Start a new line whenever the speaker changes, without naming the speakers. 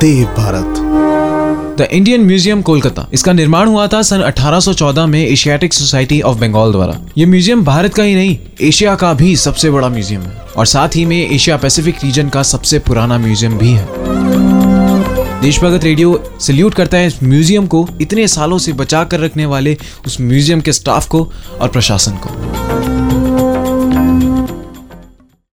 Dev Bharat.
The Indian museum Kolkata इसका निर्माण हुआ था सन 1814 में एशियाटिक सोसाइटी ऑफ़ बंगाल द्वारा। ये म्यूज़ियम भारत का ही नहीं एशिया का भी सबसे बड़ा म्यूज़ियम है। और साथ ही में एशिया पैसिफिक रीजन का सबसे पुराना म्यूज़ियम भी है। देशभगत रेडियो सल्यूट करता है इस म्यूज़ियम को, इतने सालों से बचा कर रखने वाले उस म्यूज़ियम के स्टाफ को और प्रशासन को।